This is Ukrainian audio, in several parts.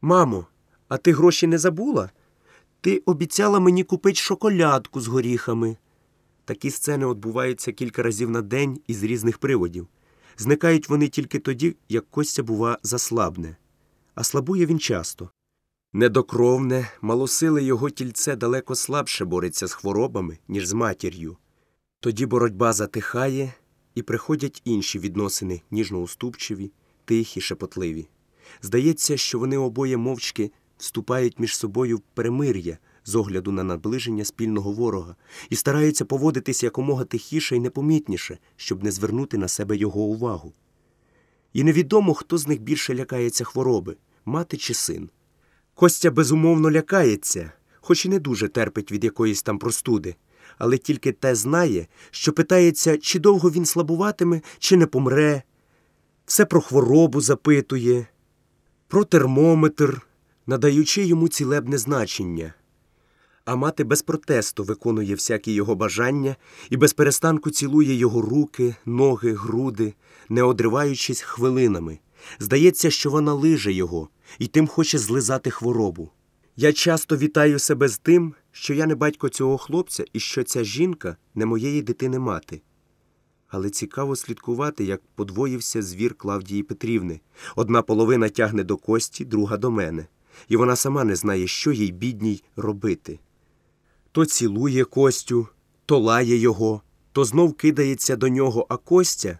Мамо, а ти гроші не забула? Ти обіцяла мені купити шоколадку з горіхами. Такі сцени відбуваються кілька разів на день із різних приводів. Зникають вони тільки тоді, як Костя, бува, заслабне. А слабує він часто. Недокровне, малосиле його тільце далеко слабше бореться з хворобами, ніж з матір'ю. Тоді боротьба затихає, і приходять інші відносини, ніжно-уступчиві, тихі, шепотливі. Здається, що вони обоє мовчки вступають між собою в перемир'я з огляду на наближення спільного ворога і стараються поводитись якомога тихіше і непомітніше, щоб не звернути на себе його увагу. І невідомо, хто з них більше лякається хвороби мати чи син. Костя безумовно лякається, хоч і не дуже терпить від якоїсь там простуди, але тільки те знає, що питається, чи довго він слабуватиме, чи не помре, все про хворобу запитує, про термометр, надаючи йому цілебне значення. А мати без протесту виконує всякі його бажання і без перестанку цілує його руки, ноги, груди, не одриваючись хвилинами. Здається, що вона лиже його і тим хоче злизати хворобу. Я часто вітаю себе з тим, що я не батько цього хлопця і що ця жінка не моєї дитини мати. Але цікаво слідкувати, як подвоївся звір Клавдії Петрівни. Одна половина тягне до кості, друга до мене, і вона сама не знає, що їй бідній робити. То цілує Костю, то лає його, то знов кидається до нього, а Костя,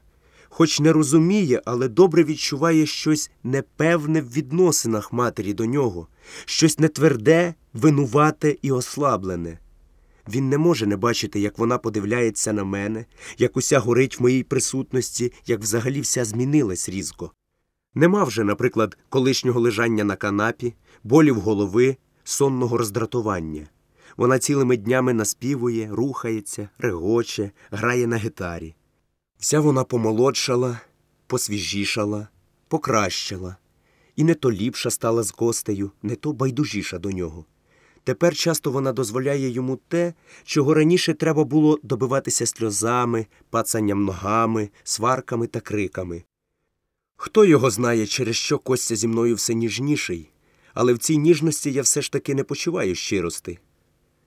хоч не розуміє, але добре відчуває щось непевне в відносинах матері до нього, щось нетверде, винувате і ослаблене. Він не може не бачити, як вона подивляється на мене, як уся горить в моїй присутності, як взагалі вся змінилась різко. Нема вже, наприклад, колишнього лежання на канапі, болів голови, сонного роздратування. Вона цілими днями наспівує, рухається, регоче, грає на гітарі. Вся вона помолодшала, посвіжішала, покращала, і не то ліпша стала з гостею, не то байдужіша до нього. Тепер часто вона дозволяє йому те, чого раніше треба було добиватися сльозами, пацанням ногами, сварками та криками. Хто його знає, через що Костя зі мною все ніжніший, але в цій ніжності я все ж таки не почуваю щирости.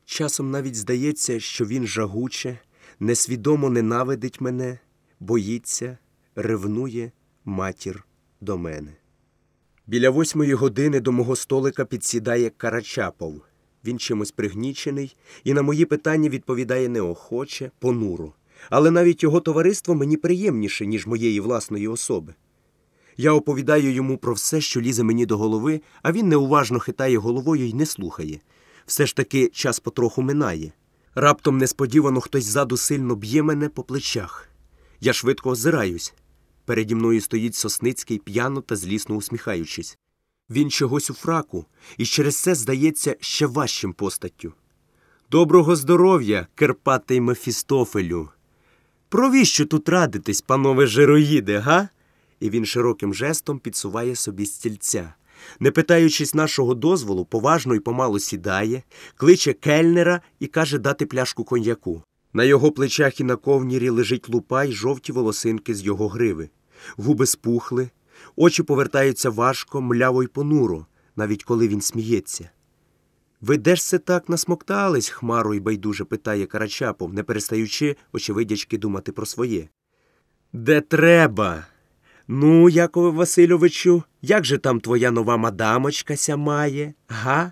Часом навіть здається, що він жагуче, несвідомо ненавидить мене, боїться, ревнує матір до мене. Біля восьмої години до мого столика підсідає Карачапов. Він чимось пригнічений і на мої питання відповідає неохоче, понуро. Але навіть його товариство мені приємніше, ніж моєї власної особи. Я оповідаю йому про все, що лізе мені до голови, а він неуважно хитає головою і не слухає. Все ж таки час потроху минає. Раптом несподівано хтось ззаду сильно б'є мене по плечах. Я швидко озираюсь. Переді мною стоїть Сосницький п'яно та злісно усміхаючись. Він чогось у фраку і через це здається ще важчим постаттю. Доброго здоров'я, Керпатий Мефістофелю. Провіщо тут радитесь, панове жироїде, га? І він широким жестом підсуває собі стільця. Не питаючись нашого дозволу, поважно й помалу сідає, кличе кельнера і каже дати пляшку коньяку. На його плечах і на ковнірі лежить лупа й жовті волосинки з його гриви. Губи спухли, очі повертаються важко, мляво й понуро, навіть коли він сміється. Ви де ж це так насмоктались? хмаро й байдуже питає Карачапов, не перестаючи, очевидячки, думати про своє. Де треба? Ну, Якове Васильовичу, як же там твоя нова мадамочка ся має, га?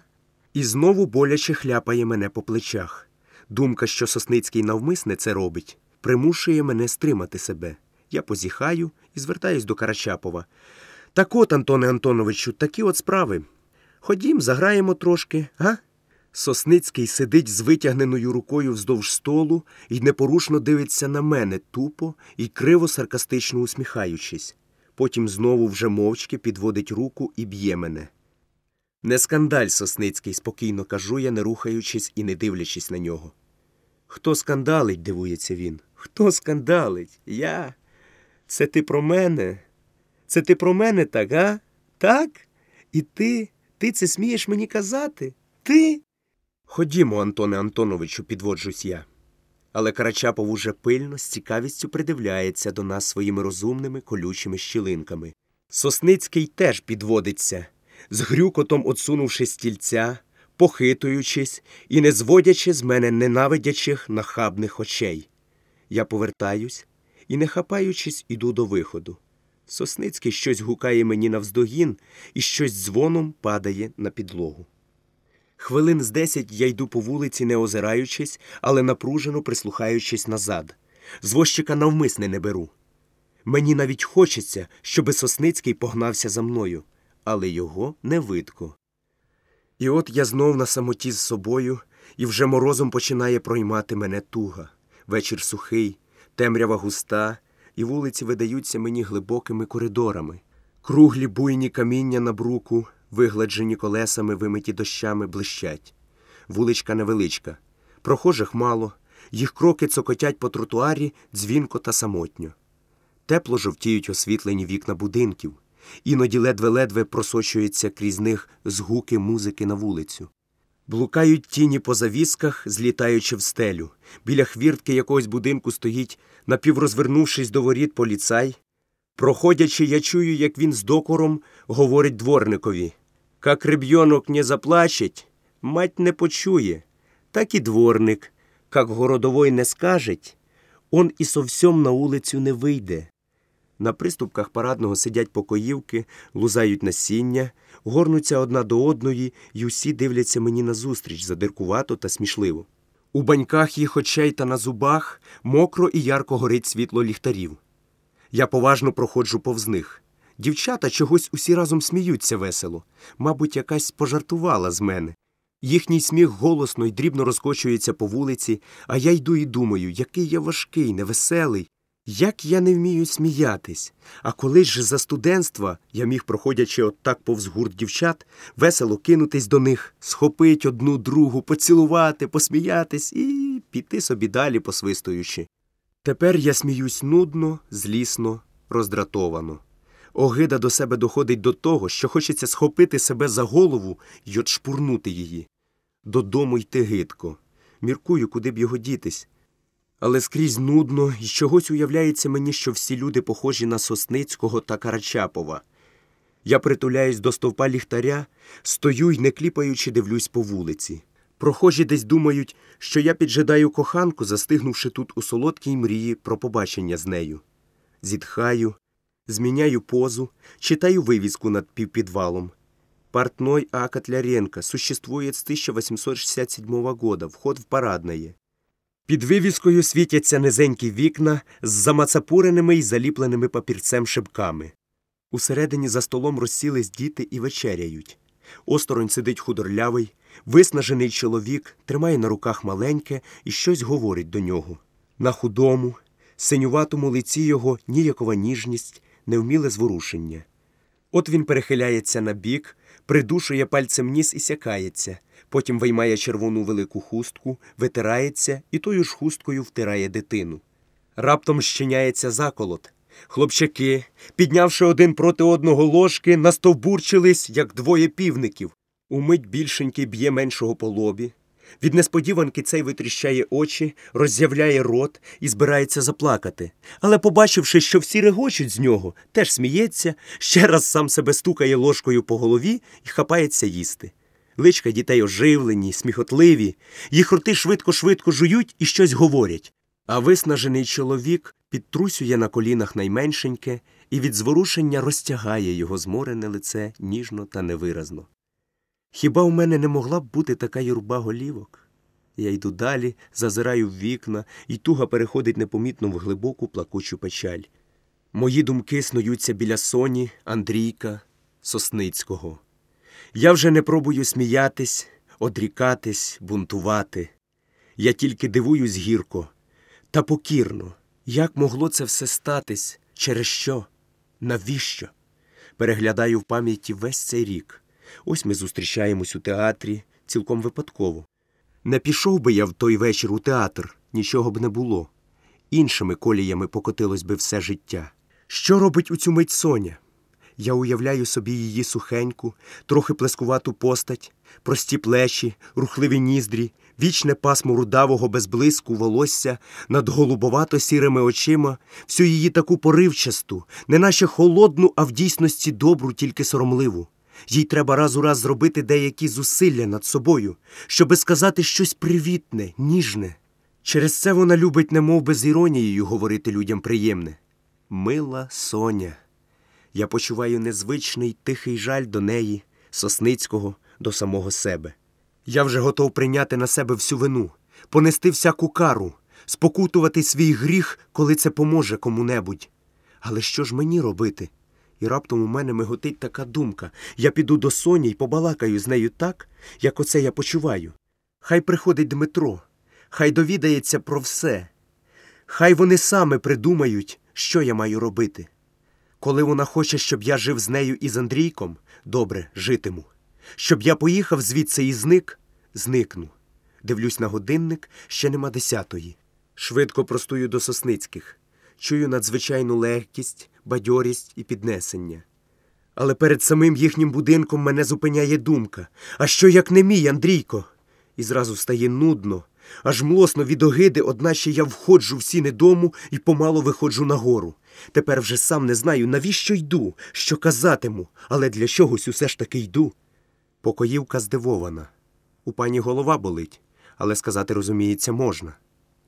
І знову боляче хляпає мене по плечах. Думка, що Сосницький навмисне це робить, примушує мене стримати себе. Я позіхаю і звертаюсь до Карачапова. Так от, Антоне Антоновичу, такі от справи. Ходім, заграємо трошки, га? Сосницький сидить з витягненою рукою вздовж столу і непорушно дивиться на мене тупо і криво саркастично усміхаючись. Потім знову вже мовчки підводить руку і б'є мене. Не скандаль, Сосницький, спокійно кажу я, не рухаючись і не дивлячись на нього. Хто скандалить, дивується він. Хто скандалить? Я. Це ти про мене? Це ти про мене так, а? Так? І ти? Ти це смієш мені казати? Ти? Ходімо, Антоне Антоновичу, підводжусь я. Але Карачапов уже пильно, з цікавістю придивляється до нас своїми розумними колючими щілинками. Сосницький теж підводиться, з грюкотом отсунувши стільця, похитуючись і не зводячи з мене ненавидячих нахабних очей. Я повертаюсь і, не хапаючись, іду до виходу. Сосницький щось гукає мені навздогін і щось дзвоном падає на підлогу. Хвилин з десять я йду по вулиці, не озираючись, але напружено прислухаючись назад. Звозчика навмисне не беру. Мені навіть хочеться, щоби Сосницький погнався за мною, але його не видко. І от я знов на самоті з собою, і вже морозом починає проймати мене туга. Вечір сухий, темрява густа, і вулиці видаються мені глибокими коридорами. Круглі буйні каміння на бруку, вигладжені колесами, вимиті дощами, блищать. Вуличка невеличка. Прохожих мало, їх кроки цокотять по тротуарі дзвінко та самотньо. Тепло жовтіють освітлені вікна будинків, іноді ледве-ледве просочуються крізь них згуки музики на вулицю. Блукають тіні по завісках, злітаючи в стелю. Біля хвіртки якогось будинку стоїть, напіврозвернувшись до воріт поліцай. Проходячи, я чую, як він з докором говорить дворникові. Как реб'йонок не заплачеть, мать не почує. Так і дворник, как городовой не скажеть, он і совсем на вулицю не вийде. На приступках парадного сидять покоївки, лузають насіння, горнуться одна до одної, і усі дивляться мені назустріч задиркувато та смішливо. У баньках їх очей та на зубах мокро і ярко горить світло ліхтарів. Я поважно проходжу повз них. Дівчата чогось усі разом сміються весело. Мабуть, якась пожартувала з мене. Їхній сміх голосно й дрібно розкочується по вулиці, а я йду і думаю, який я важкий, невеселий. Як я не вмію сміятись. А колись же за студентства я міг, проходячи отак повз гурт дівчат, весело кинутись до них, схопить одну другу, поцілувати, посміятись і піти собі далі, посвистуючи. Тепер я сміюсь нудно, злісно, роздратовано. Огида до себе доходить до того, що хочеться схопити себе за голову й отшпурнути її. Додому йти гидко. Міркую, куди б його дітись. Але скрізь нудно і чогось уявляється мені, що всі люди похожі на Сосницького та Карачапова. Я притуляюсь до стовпа ліхтаря, стою й, не кліпаючи, дивлюсь по вулиці. Прохожі десь думають, що я піджидаю коханку, застигнувши тут у солодкій мрії про побачення з нею. Зітхаю, зміняю позу, читаю вивіску над півпідвалом. Портной А. Котляренко существует с 1867 года, вход в парадное. Під вивіскою світяться низенькі вікна з замацапуреними й заліпленими папірцем шибками. Усередині за столом розсілись діти і вечеряють. Осторонь сидить худорлявий, виснажений чоловік, тримає на руках маленьке і щось говорить до нього. На худому, синюватому лиці його ніякова ніжність, невміле зворушення. От він перехиляється на бік, придушує пальцем ніс і сякається, потім виймає червону велику хустку, витирається і тою ж хусткою втирає дитину. Раптом щиняється заколот. Хлопчаки, піднявши один проти одного ложки, настовбурчились, як двоє півників. Умить більшенький б'є меншого по лобі. Від несподіванки цей витріщає очі, роззявляє рот і збирається заплакати. Але, побачивши, що всі регочуть з нього, теж сміється, ще раз сам себе стукає ложкою по голові і хапається їсти. Личка дітей оживлені, сміхотливі, їх роти швидко-швидко жують і щось говорять. А виснажений чоловік підтрусює на колінах найменшеньке і від зворушення розтягає його зморене лице ніжно та невиразно. Хіба в мене не могла б бути така юрба голівок? Я йду далі, зазираю в вікна, і туга переходить непомітно в глибоку плакучу печаль. Мої думки снуються біля соні, Андрійка, Сосницького. Я вже не пробую сміятись, одрікатись, бунтувати. Я тільки дивуюсь гірко та покірно, як могло це все статись, через що, навіщо? Переглядаю в пам'яті весь цей рік. Ось ми зустрічаємось у театрі цілком випадково. Не пішов би я в той вечір у театр, нічого б не було. Іншими коліями покотилось би все життя. Що робить у цю мить Соня? Я уявляю собі її сухеньку, трохи плескувату постать, прості плечі, рухливі ніздрі, вічне пасмо рудавого без блиску волосся над голубовато сірими очима, всю її таку поривчасту, неначе холодну, а в дійсності добру, тільки соромливу. Їй треба раз у раз зробити деякі зусилля над собою, щоби сказати щось привітне, ніжне. Через це вона любить немов би з іронією говорити людям приємне. Мила Соня. Я почуваю незвичний тихий жаль до неї, Сосницького, до самого себе. Я вже готов прийняти на себе всю вину, понести всяку кару, спокутувати свій гріх, коли це поможе кому-небудь. Але що ж мені робити? І раптом у мене миготить така думка я піду до Соні й побалакаю з нею так, як оце я почуваю. Хай приходить Дмитро, хай довідається про все. Хай вони саме придумають, що я маю робити. Коли вона хоче, щоб я жив з нею і з Андрійком, добре, житиму. Щоб я поїхав звідси і зник, зникну. Дивлюсь на годинник, ще нема десятої. Швидко простую до Сосницьких. Чую надзвичайну легкість, бадьорість і піднесення. Але перед самим їхнім будинком мене зупиняє думка а що як не мій, Андрійко? І зразу стає нудно, аж млосно від огиди, одначе я входжу в сіни дому і помало виходжу нагору. Тепер вже сам не знаю, навіщо йду, що казатиму, але для чогось усе ж таки йду. Покоївка здивована. У пані голова болить, але сказати, розуміється, можна.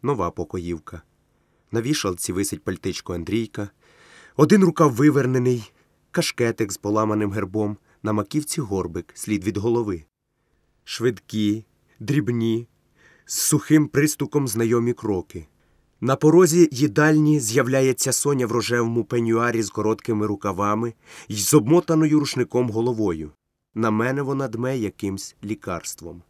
Нова покоївка. На вішалці висить пальтичко Андрійка, один рукав вивернений, кашкетик з поламаним гербом, на маківці горбик, слід від голови. Швидкі, дрібні, з сухим пристуком знайомі кроки. На порозі їдальні з'являється Соня в рожевому пенюарі з короткими рукавами й з обмотаною рушником головою. На мене вона дме якимсь лікарством.